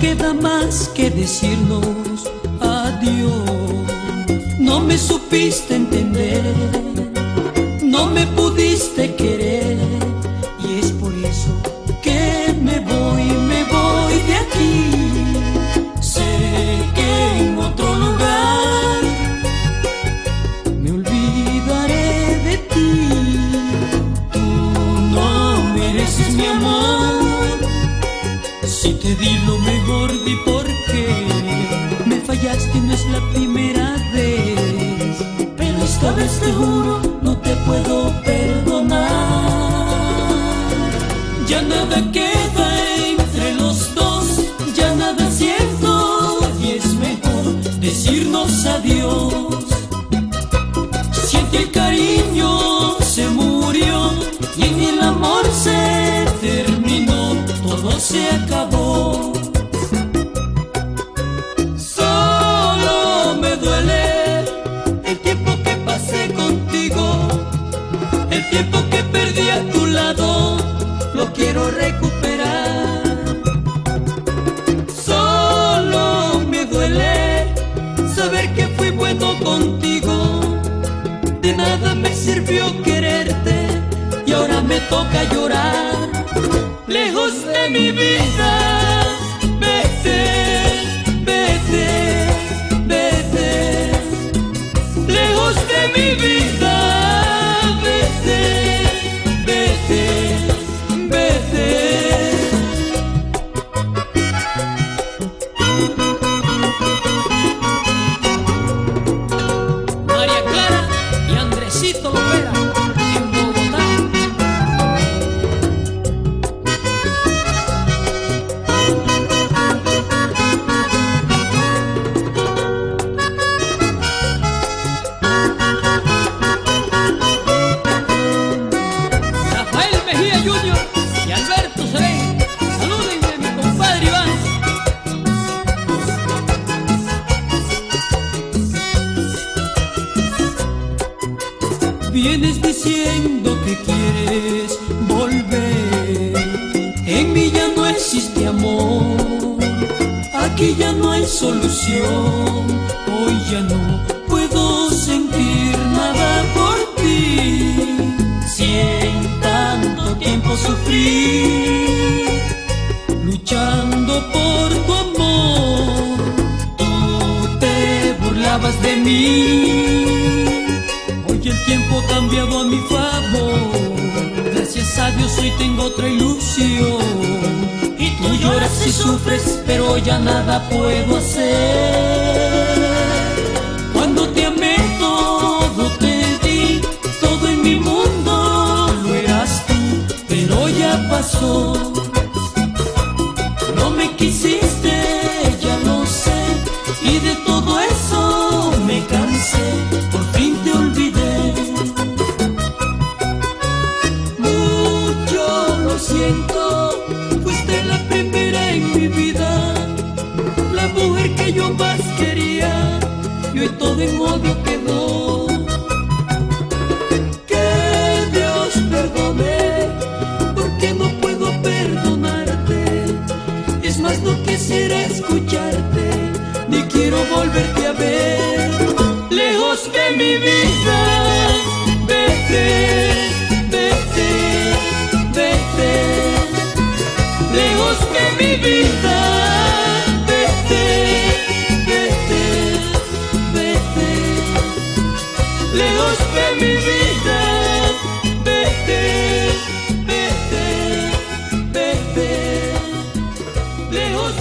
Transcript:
queda más que decirnos adiós. No me supiste entender, no me pudiste querer te di lo mejor, di por qué. Me fallaste, no es la primera vez. Pero esta vez te juro, no te puedo perdonar. Ya nada queda entre los dos, ya nada siento. Y es mejor decirnos adiós. Me sirvió quererte y ahora me toca llorar. Lejos de mi vida, Vienes diciendo que quieres volver. En mí ya no existe amor. Aquí ya no hay solución. Hoy ya no puedo sentir nada por ti. Si en tanto tiempo sufrí, luchando por tu amor, tú te burlabas de mí. El tiempo ha cambiado a mi favor. Gracias a Dios hoy tengo otra ilusión. Y tú lloras y sufres, pero ya nada puedo hacer. Cuando te amé todo te di, todo en mi mundo lo eras tú, pero ya pasó. No me quisiste, fuiste la primera en mi vida, la mujer que yo más quería, y hoy todo en odio quedó. Que Dios perdone, porque no puedo perdonarte. Es más, no quisiera escucharte, ni quiero volverte a ver. Lejos de mi vida, mi vida, vete, vete, vete. Lejos de mi vida, vete, vete, vete. Lejos